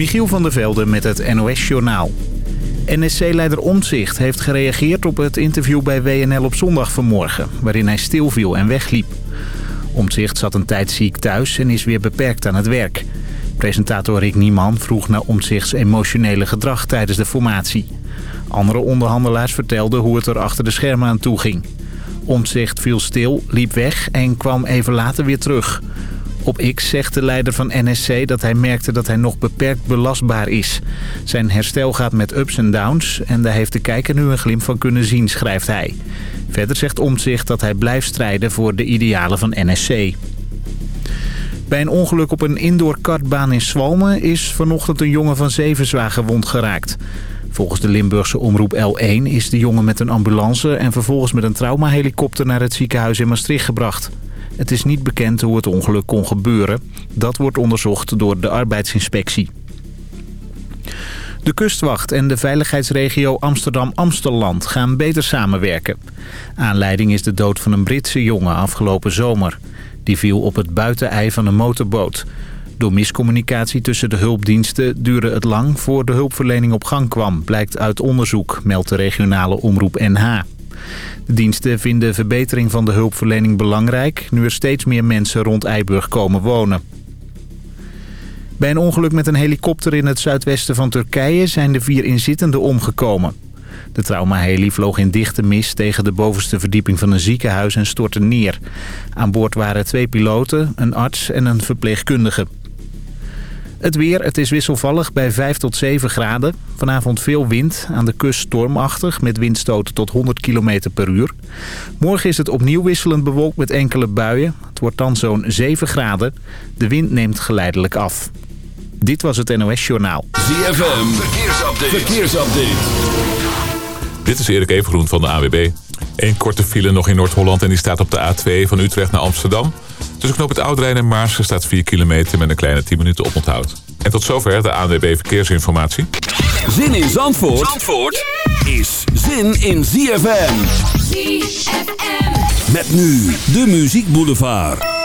Michiel van der Velde met het NOS-journaal. NSC-leider Omtzigt heeft gereageerd op het interview bij WNL op zondag vanmorgen... waarin hij stilviel en wegliep. Omtzigt zat een tijd ziek thuis en is weer beperkt aan het werk. Presentator Rick Nieman vroeg naar Omtzigts emotionele gedrag tijdens de formatie. Andere onderhandelaars vertelden hoe het er achter de schermen aan toe ging. Omtzigt viel stil, liep weg en kwam even later weer terug... Op X zegt de leider van NSC dat hij merkte dat hij nog beperkt belastbaar is. Zijn herstel gaat met ups en downs en daar heeft de kijker nu een glimp van kunnen zien, schrijft hij. Verder zegt Omtzigt dat hij blijft strijden voor de idealen van NSC. Bij een ongeluk op een indoor kartbaan in Zwalmen is vanochtend een jongen van zeven zwaar gewond geraakt. Volgens de Limburgse omroep L1 is de jongen met een ambulance en vervolgens met een traumahelikopter naar het ziekenhuis in Maastricht gebracht. Het is niet bekend hoe het ongeluk kon gebeuren. Dat wordt onderzocht door de arbeidsinspectie. De kustwacht en de veiligheidsregio Amsterdam-Amstelland gaan beter samenwerken. Aanleiding is de dood van een Britse jongen afgelopen zomer. Die viel op het buitenei van een motorboot. Door miscommunicatie tussen de hulpdiensten duurde het lang voor de hulpverlening op gang kwam, blijkt uit onderzoek, meldt de regionale omroep NH. De diensten vinden verbetering van de hulpverlening belangrijk... nu er steeds meer mensen rond Eiburg komen wonen. Bij een ongeluk met een helikopter in het zuidwesten van Turkije... zijn de vier inzittenden omgekomen. De traumaheli vloog in dichte mist tegen de bovenste verdieping van een ziekenhuis en stortte neer. Aan boord waren twee piloten, een arts en een verpleegkundige. Het weer, het is wisselvallig bij 5 tot 7 graden. Vanavond veel wind, aan de kust stormachtig met windstoten tot 100 km per uur. Morgen is het opnieuw wisselend bewolkt met enkele buien. Het wordt dan zo'n 7 graden. De wind neemt geleidelijk af. Dit was het NOS Journaal. ZFM, verkeersupdate. verkeersupdate. Dit is Erik Evengroen van de AWB. Eén korte file nog in Noord-Holland en die staat op de A2 van Utrecht naar Amsterdam. Tussen knop het Oudrijn en Maarsen staat 4 kilometer met een kleine 10 minuten oponthoud. En tot zover de ANWB Verkeersinformatie. Zin in Zandvoort, Zandvoort is zin in ZFM. ZFM. Met nu de Muziek Boulevard.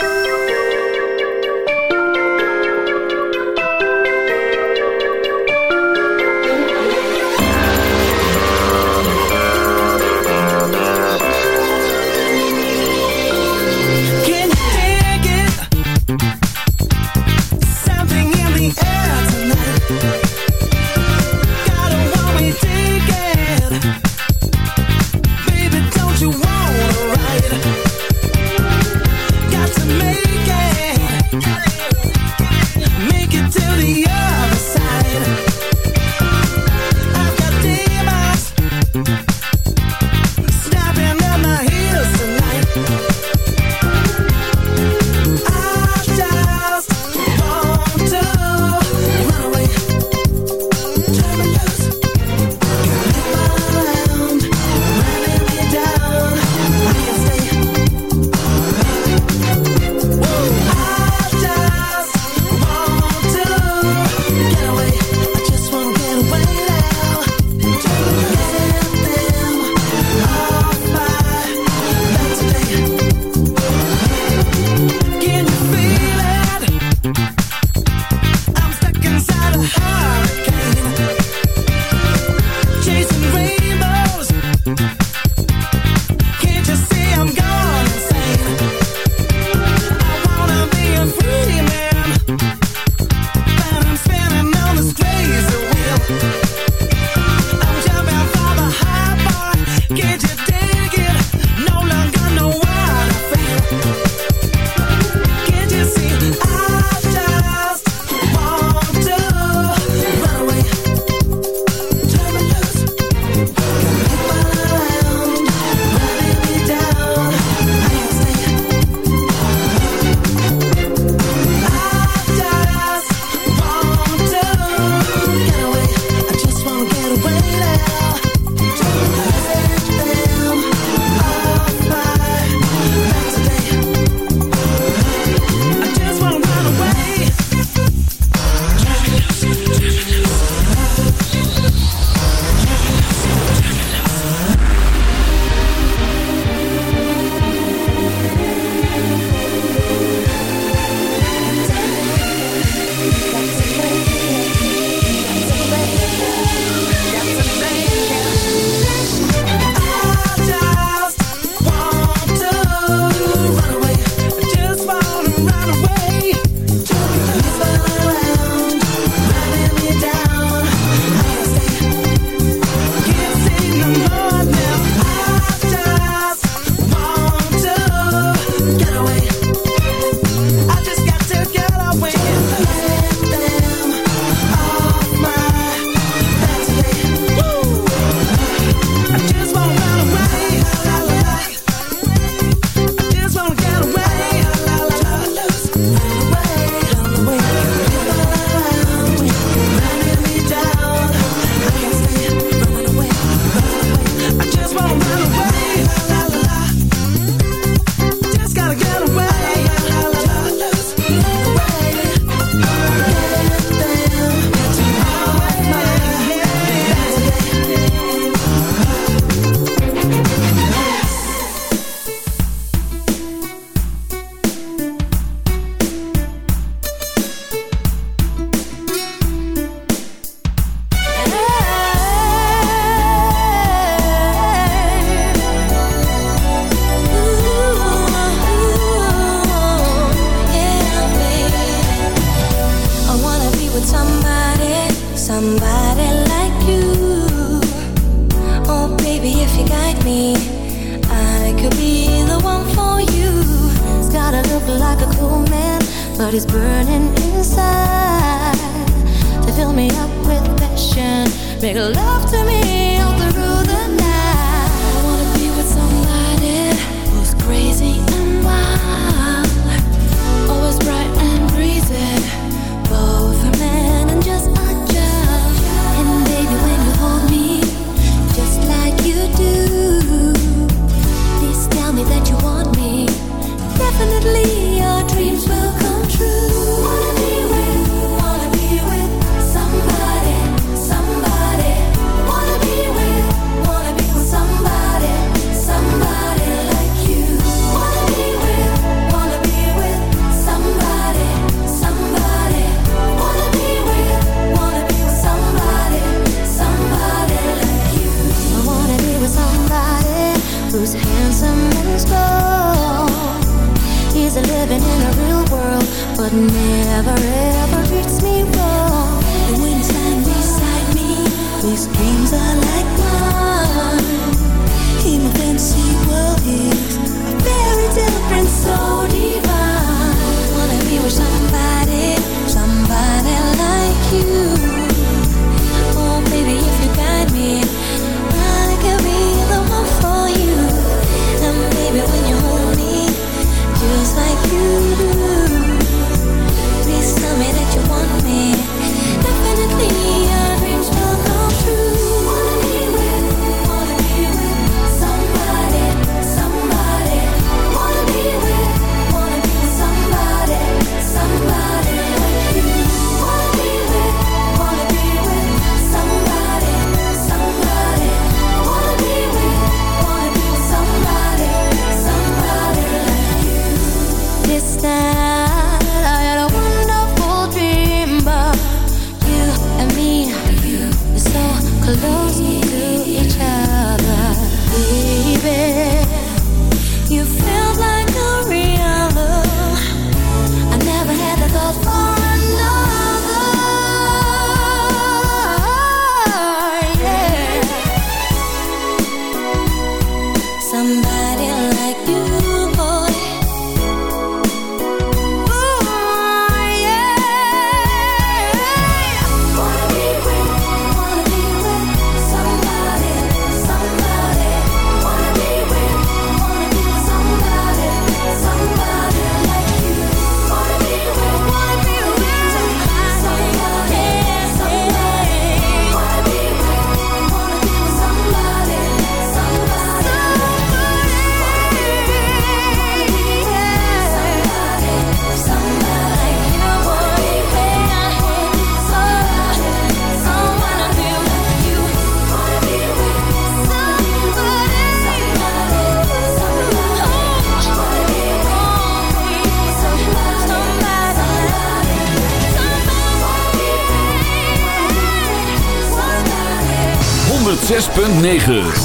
106.9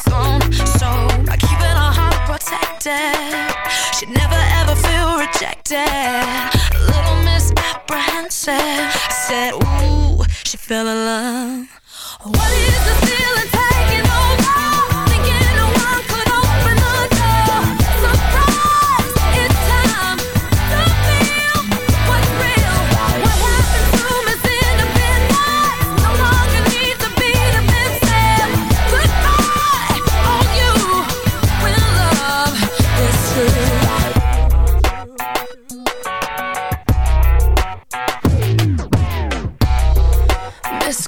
connected. She never ever feel rejected. A little misapprehensive. I said, Ooh, she fell in love. What is the feeling taking?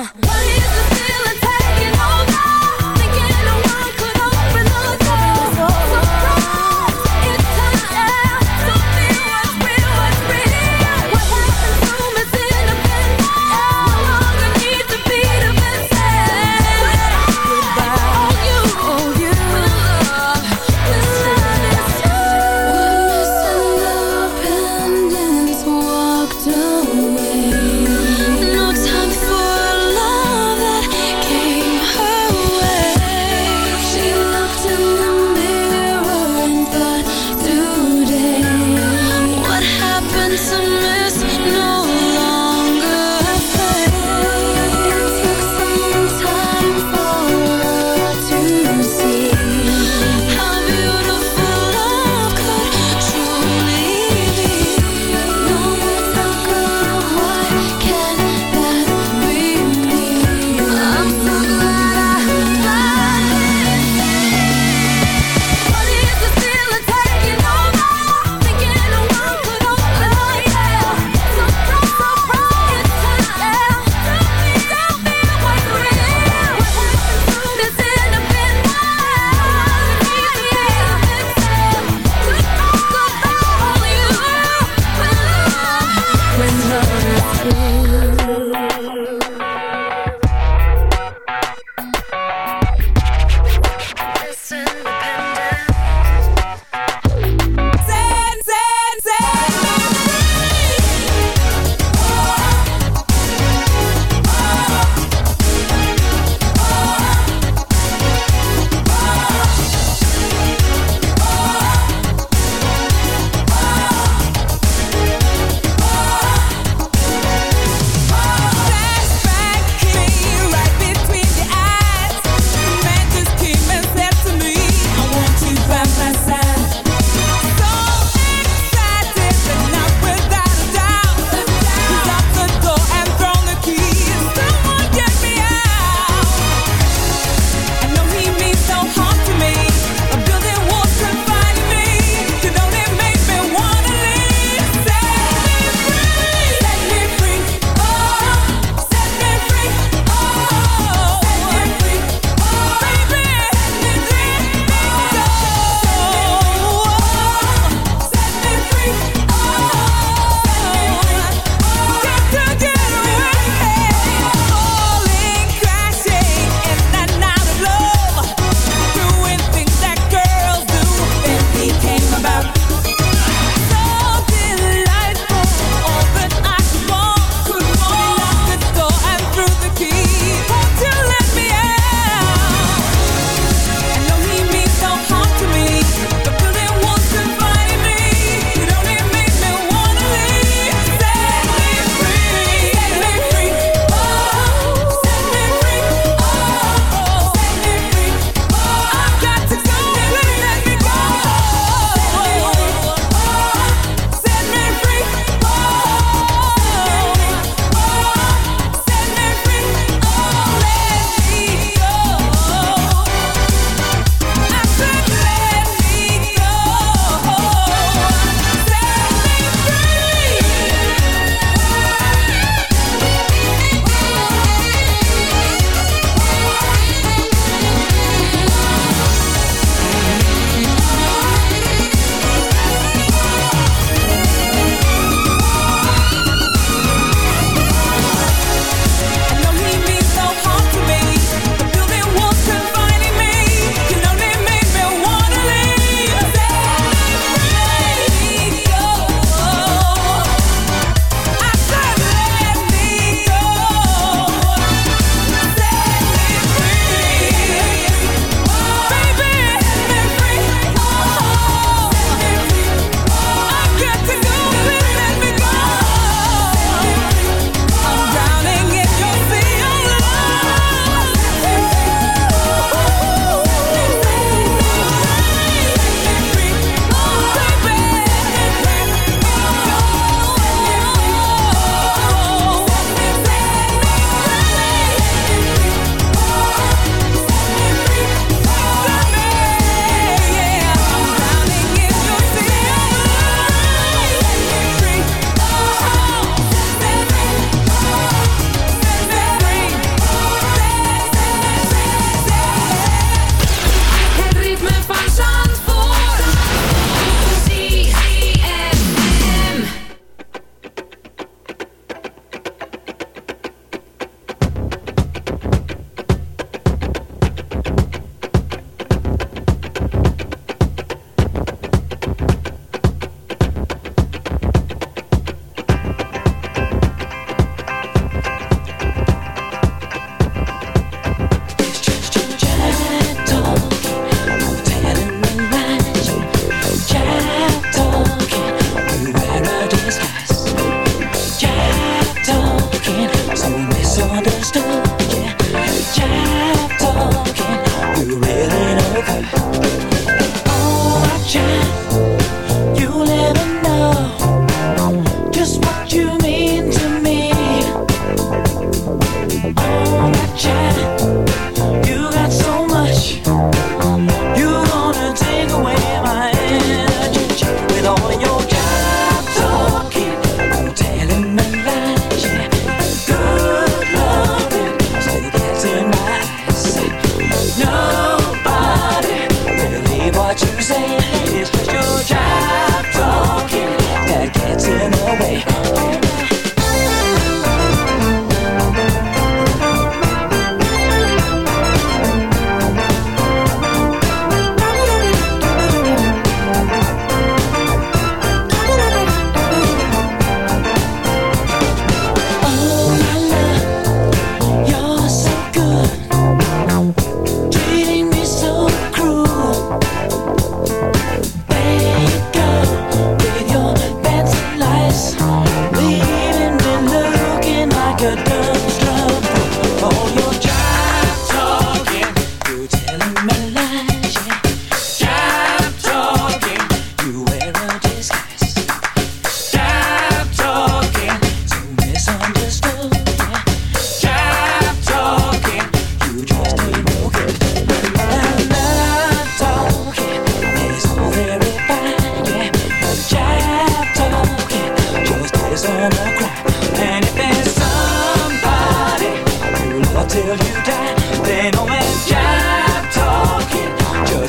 yeah.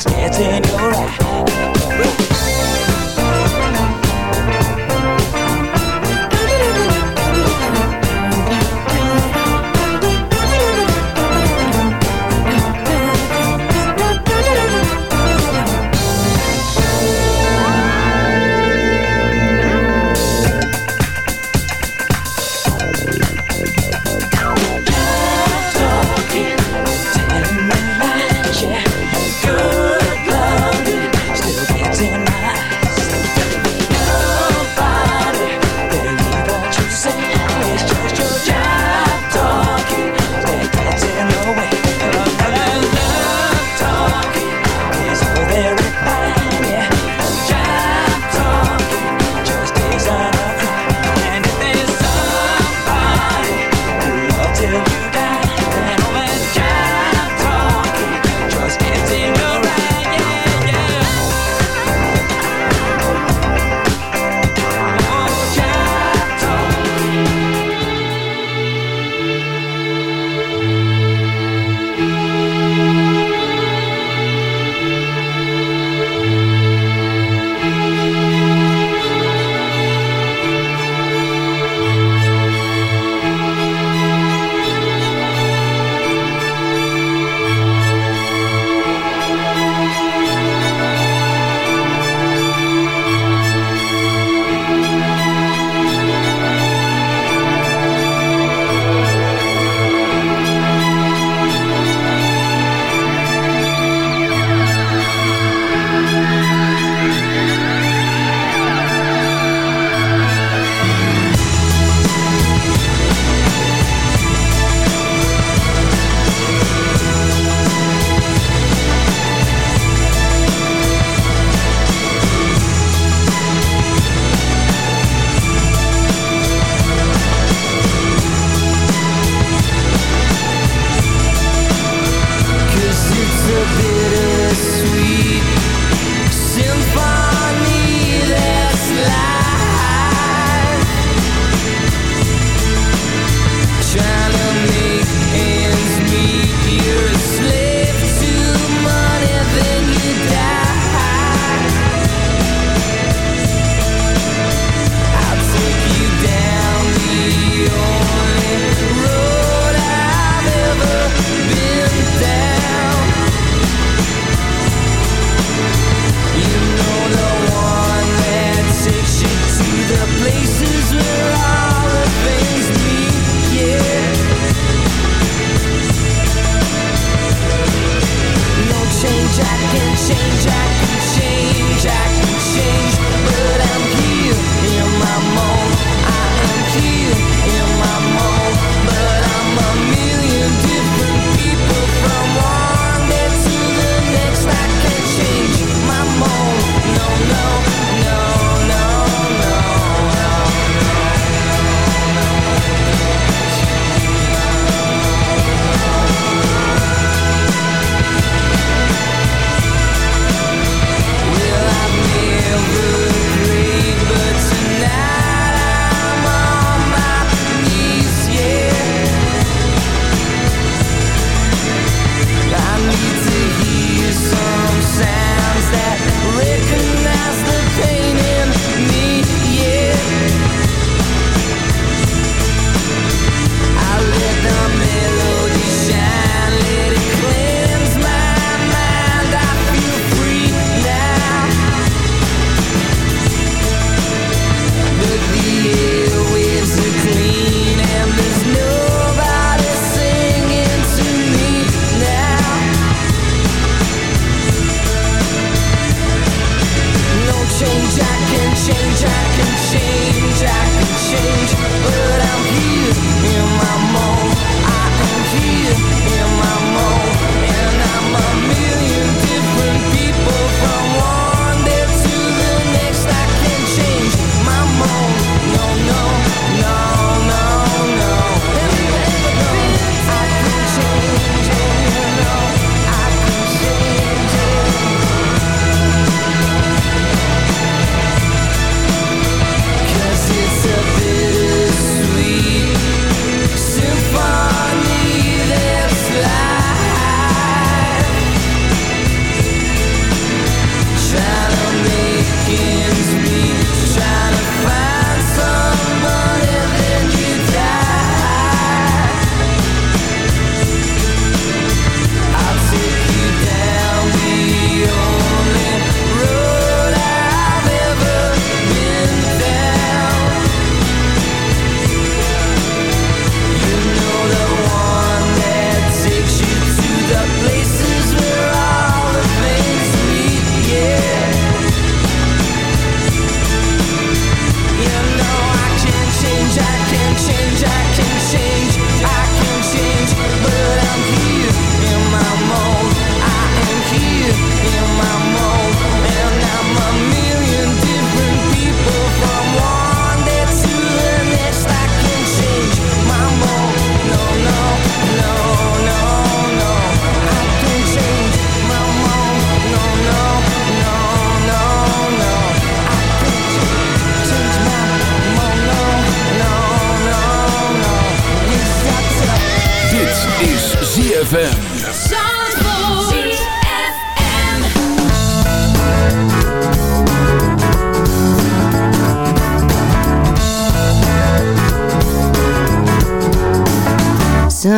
just dancing.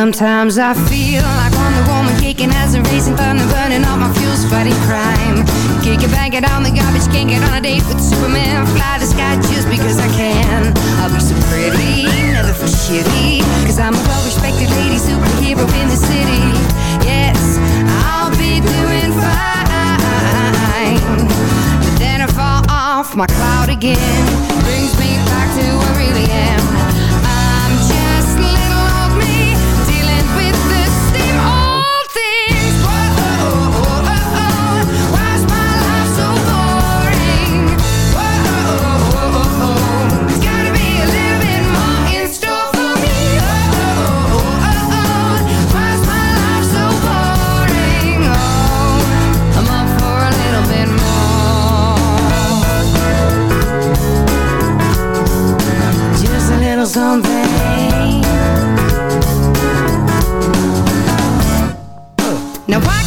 Sometimes I feel like I'm the woman kicking as a racing thunder, burning all my fuels, fighting crime. Kick it, bang it on the garbage, can't get on a date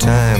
time.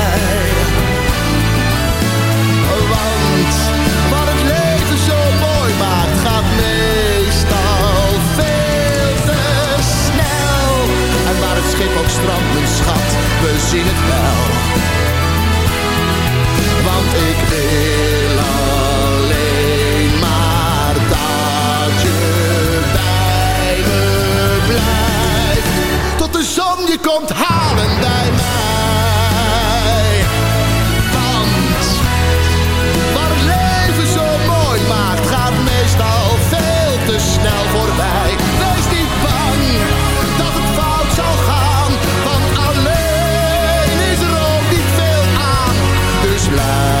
waar het schip ook strandt, mijn schat, we zien het wel. Want ik wil alleen maar dat je bij me blijft. Tot de zon je komt halen bij mij. Want waar leven zo mooi maakt, gaat meestal veel te snel voorbij. Zo